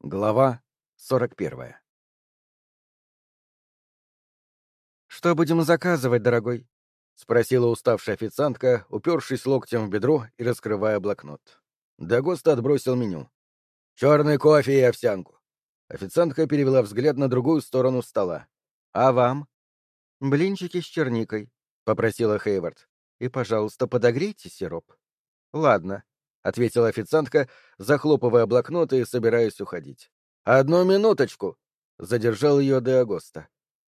Глава 41 «Что будем заказывать, дорогой?» — спросила уставшая официантка, упершись локтем в бедро и раскрывая блокнот. Дагоста отбросил меню. «Черный кофе и овсянку». Официантка перевела взгляд на другую сторону стола. «А вам?» «Блинчики с черникой», — попросила Хейвард. «И, пожалуйста, подогрейте сироп». «Ладно», — ответила официантка, захлопывая блокнот и собираясь уходить. «Одну минуточку!» — задержал ее Де.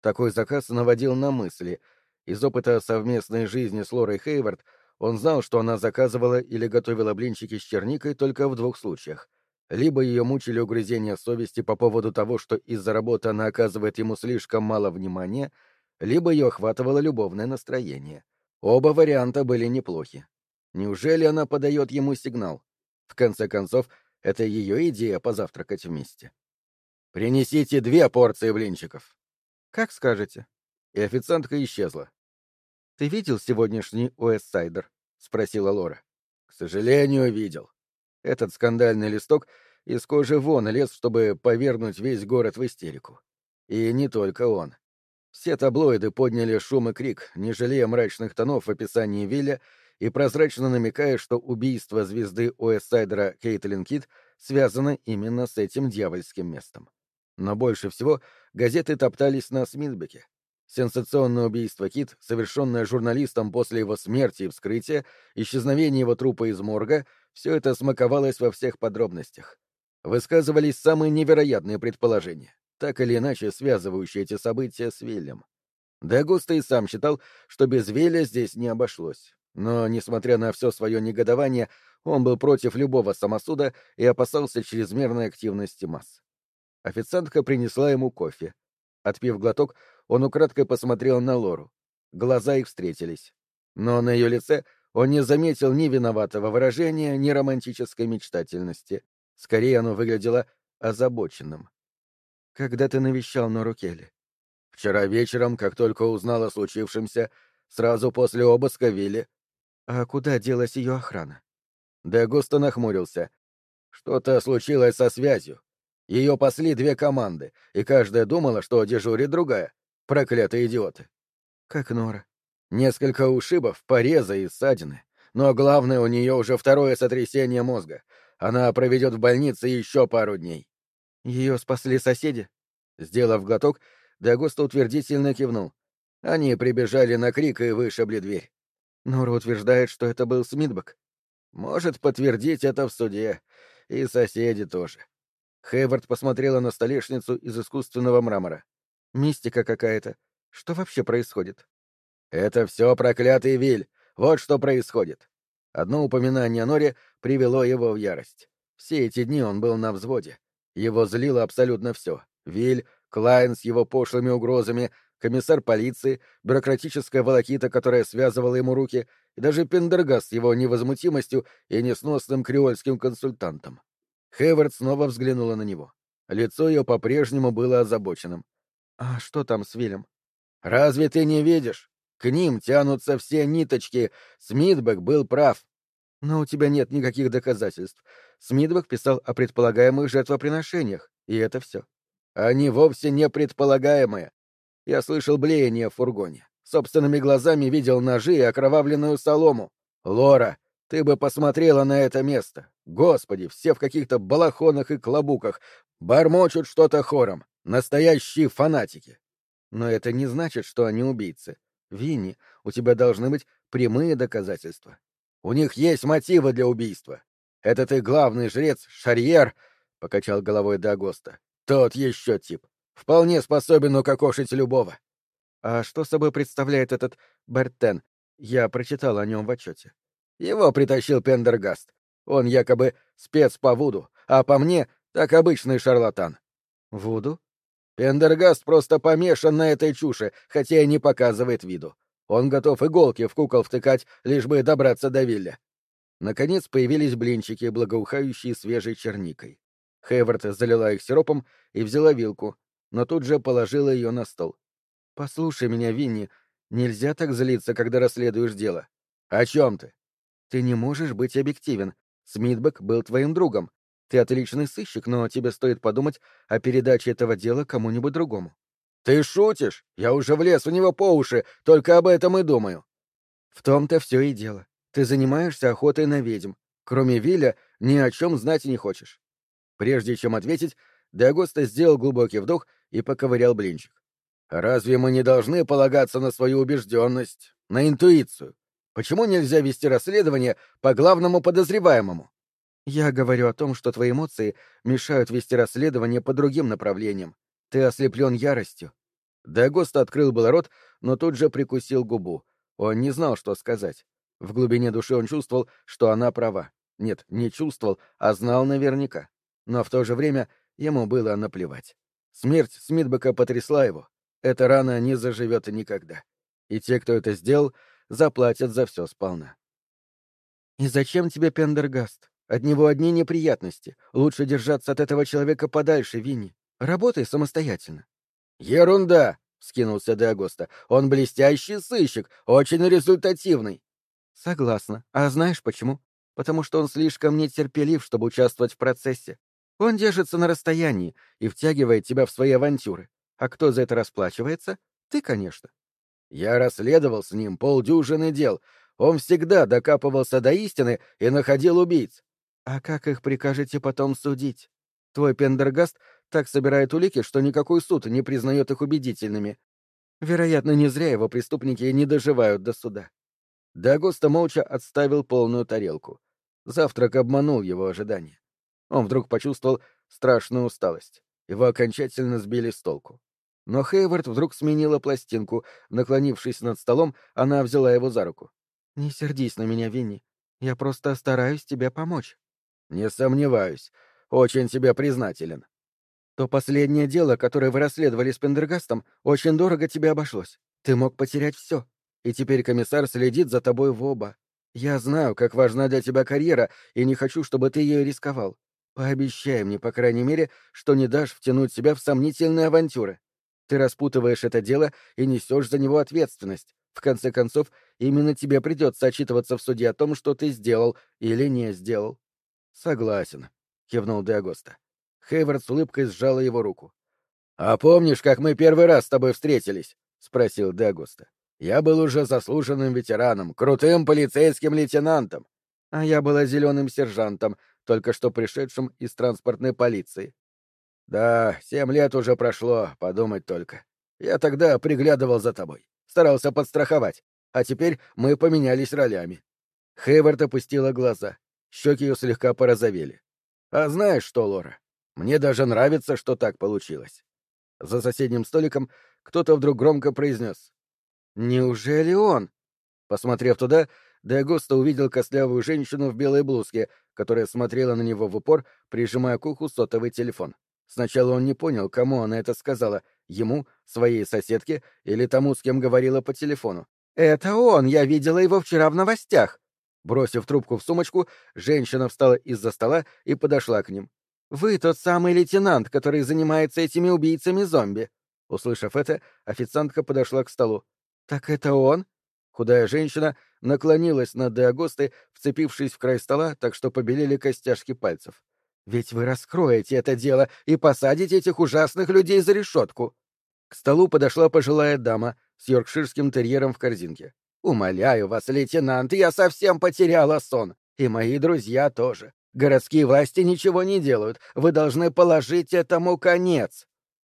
Такой заказ наводил на мысли. Из опыта совместной жизни с Лорой Хейвард он знал, что она заказывала или готовила блинчики с черникой только в двух случаях. Либо ее мучили угрызения совести по поводу того, что из-за работы она оказывает ему слишком мало внимания, либо ее охватывало любовное настроение. Оба варианта были неплохи. Неужели она подает ему сигнал? В конце концов, это ее идея позавтракать вместе. «Принесите две порции блинчиков». «Как скажете». И официантка исчезла. «Ты видел сегодняшний Уэссайдер?» — спросила Лора. «К сожалению, видел. Этот скандальный листок из кожи вон лез, чтобы повернуть весь город в истерику. И не только он. Все таблоиды подняли шум и крик, не жалея мрачных тонов в описании Вилля и прозрачно намекая, что убийство звезды Уэссайдера Кейтлин Кит связано именно с этим дьявольским местом. Но больше всего газеты топтались на Смитбеке. Сенсационное убийство Кит, совершенное журналистом после его смерти и вскрытия, исчезновение его трупа из морга — все это смаковалось во всех подробностях. Высказывались самые невероятные предположения, так или иначе связывающие эти события с Виллем. Дагуста и сам считал, что без Вилля здесь не обошлось. Но, несмотря на все свое негодование, он был против любого самосуда и опасался чрезмерной активности масс. Официантка принесла ему кофе. Отпив глоток, он украдкой посмотрел на Лору. Глаза их встретились. Но на ее лице он не заметил ни виноватого выражения, ни романтической мечтательности. Скорее, оно выглядело озабоченным. «Когда ты навещал Нору Келли?» «Вчера вечером, как только узнал о случившемся, сразу после обыска Вилли а куда делась ее охрана? Дегуста нахмурился. Что-то случилось со связью. Ее пасли две команды, и каждая думала, что дежурит другая. Проклятые идиоты. Как Нора. Несколько ушибов, порезы и ссадины. Но главное, у нее уже второе сотрясение мозга. Она проведет в больнице еще пару дней. Ее спасли соседи? Сделав глоток, Дагуста утвердительно кивнул. Они прибежали на крик и вышибли дверь. Нора утверждает, что это был Смитбек. Может подтвердить это в суде. И соседи тоже. Хейвард посмотрела на столешницу из искусственного мрамора. Мистика какая-то. Что вообще происходит? Это все проклятый Виль. Вот что происходит. Одно упоминание о Норе привело его в ярость. Все эти дни он был на взводе. Его злило абсолютно все. Виль, Клайн с его пошлыми угрозами, комиссар полиции, бюрократическая волокита, которая связывала ему руки, и даже Пендергаст с его невозмутимостью и несносным креольским консультантом. Хевард снова взглянула на него. Лицо ее по-прежнему было озабоченным. «А что там с Вилем?» «Разве ты не видишь? К ним тянутся все ниточки. Смитбек был прав». «Но у тебя нет никаких доказательств. Смитбек писал о предполагаемых жертвоприношениях, и это все». «Они вовсе не предполагаемые. Я слышал блеяние в фургоне. Собственными глазами видел ножи и окровавленную солому. Лора, ты бы посмотрела на это место. Господи, все в каких-то балахонах и клобуках. Бормочут что-то хором. Настоящие фанатики. Но это не значит, что они убийцы. Винни, у тебя должны быть прямые доказательства. У них есть мотивы для убийства. Этот их главный жрец, Шарьер, — покачал головой Дагоста. Тот еще тип. Вполне способен укокошить любого. А что собой представляет этот Бертен? Я прочитал о нем в отчете. Его притащил Пендергаст. Он якобы спец по Вуду, а по мне так обычный шарлатан. Вуду? Пендергаст просто помешан на этой чуши, хотя и не показывает виду. Он готов иголки в кукол втыкать, лишь бы добраться до Вилля. Наконец появились блинчики, благоухающие свежей черникой. Хейвард залила их сиропом и взяла вилку, но тут же положила ее на стол. «Послушай меня, Винни, нельзя так злиться, когда расследуешь дело». «О чем ты?» «Ты не можешь быть объективен. Смитбек был твоим другом. Ты отличный сыщик, но тебе стоит подумать о передаче этого дела кому-нибудь другому. Ты шутишь? Я уже влез у него по уши, только об этом и думаю. В том-то все и дело. Ты занимаешься охотой на ведьм. Кроме Виля, ни о чем знать не хочешь. Прежде чем ответить, Дагоста сделал глубокий вдох и поковырял блинчик. Разве мы не должны полагаться на свою убежденность, на интуицию? Почему нельзя вести расследование по главному подозреваемому? Я говорю о том, что твои эмоции мешают вести расследование по другим направлениям. Ты ослеплен яростью. Дагост открыл был рот, но тут же прикусил губу. Он не знал, что сказать. В глубине души он чувствовал, что она права. Нет, не чувствовал, а знал наверняка. Но в то же время ему было наплевать. Смерть Смитбека потрясла его. Эта рана не заживет никогда. И те, кто это сделал, заплатят за все сполна. «И зачем тебе Пендергаст? От него одни неприятности. Лучше держаться от этого человека подальше, Винни. Работай самостоятельно». «Ерунда!» — скинулся Деагоста. «Он блестящий сыщик, очень результативный». «Согласна. А знаешь почему? Потому что он слишком нетерпелив, чтобы участвовать в процессе. Он держится на расстоянии и втягивает тебя в свои авантюры. А кто за это расплачивается? Ты, конечно. Я расследовал с ним полдюжины дел. Он всегда докапывался до истины и находил убийц. А как их прикажете потом судить? Твой Пендергаст так собирает улики, что никакой суд не признает их убедительными. Вероятно, не зря его преступники не доживают до суда. Дагоста молча отставил полную тарелку. Завтрак обманул его ожидания. Он вдруг почувствовал страшную усталость. Его окончательно сбили с толку. Но Хейвард вдруг сменила пластинку. Наклонившись над столом, она взяла его за руку. «Не сердись на меня, Винни. Я просто стараюсь тебе помочь». «Не сомневаюсь. Очень тебе признателен». «То последнее дело, которое вы расследовали с Пендергастом, очень дорого тебе обошлось. Ты мог потерять все. И теперь комиссар следит за тобой в оба. Я знаю, как важна для тебя карьера, и не хочу, чтобы ты ее рисковал. Пообещай мне, по крайней мере, что не дашь втянуть себя в сомнительные авантюры. Ты распутываешь это дело и несешь за него ответственность. В конце концов, именно тебе придется отчитываться в суде о том, что ты сделал или не сделал. Согласен, кивнул Диагоста. Хейвард с улыбкой сжала его руку. А помнишь, как мы первый раз с тобой встретились? спросил Диагоста. Я был уже заслуженным ветераном, крутым полицейским лейтенантом. А я была зеленым сержантом, только что пришедшим из транспортной полиции. Да, семь лет уже прошло, подумать только. Я тогда приглядывал за тобой, старался подстраховать, а теперь мы поменялись ролями. Хейвард опустила глаза, щеки ее слегка порозовели. А знаешь что, Лора, мне даже нравится, что так получилось. За соседним столиком кто-то вдруг громко произнес. «Неужели он?» Посмотрев туда, Деагоста увидел костлявую женщину в белой блузке, которая смотрела на него в упор, прижимая к уху сотовый телефон. Сначала он не понял, кому она это сказала — ему, своей соседке или тому, с кем говорила по телефону. «Это он! Я видела его вчера в новостях!» Бросив трубку в сумочку, женщина встала из-за стола и подошла к ним. «Вы тот самый лейтенант, который занимается этими убийцами зомби!» Услышав это, официантка подошла к столу. «Так это он?» Худая женщина наклонилась над Деагостой, вцепившись в край стола, так что побелели костяшки пальцев. «Ведь вы раскроете это дело и посадите этих ужасных людей за решетку!» К столу подошла пожилая дама с йоркширским терьером в корзинке. «Умоляю вас, лейтенант, я совсем потеряла сон. И мои друзья тоже. Городские власти ничего не делают. Вы должны положить этому конец!»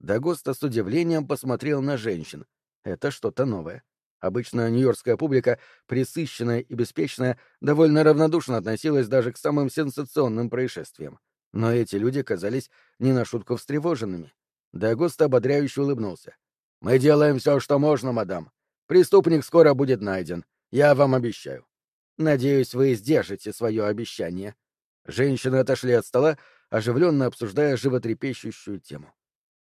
Дагоста с удивлением посмотрел на женщин. Это что-то новое. Обычно нью-йоркская публика, присыщенная и беспечная, довольно равнодушно относилась даже к самым сенсационным происшествиям. Но эти люди казались не на шутку встревоженными. Дагост ободряюще улыбнулся. «Мы делаем все, что можно, мадам. Преступник скоро будет найден. Я вам обещаю. Надеюсь, вы сдержите свое обещание». Женщины отошли от стола, оживленно обсуждая животрепещущую тему.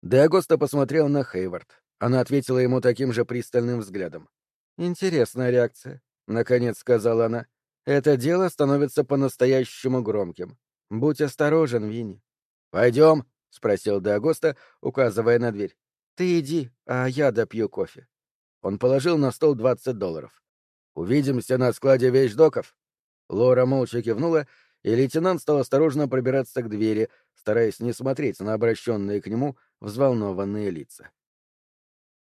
Деагоста посмотрел на Хейвард. Она ответила ему таким же пристальным взглядом. «Интересная реакция», — наконец сказала она. «Это дело становится по-настоящему громким. Будь осторожен, Винни». «Пойдем?» — спросил Деагоста, указывая на дверь. «Ты иди, а я допью кофе». Он положил на стол двадцать долларов. «Увидимся на складе вещдоков». Лора молча кивнула и лейтенант стал осторожно пробираться к двери, стараясь не смотреть на обращенные к нему взволнованные лица.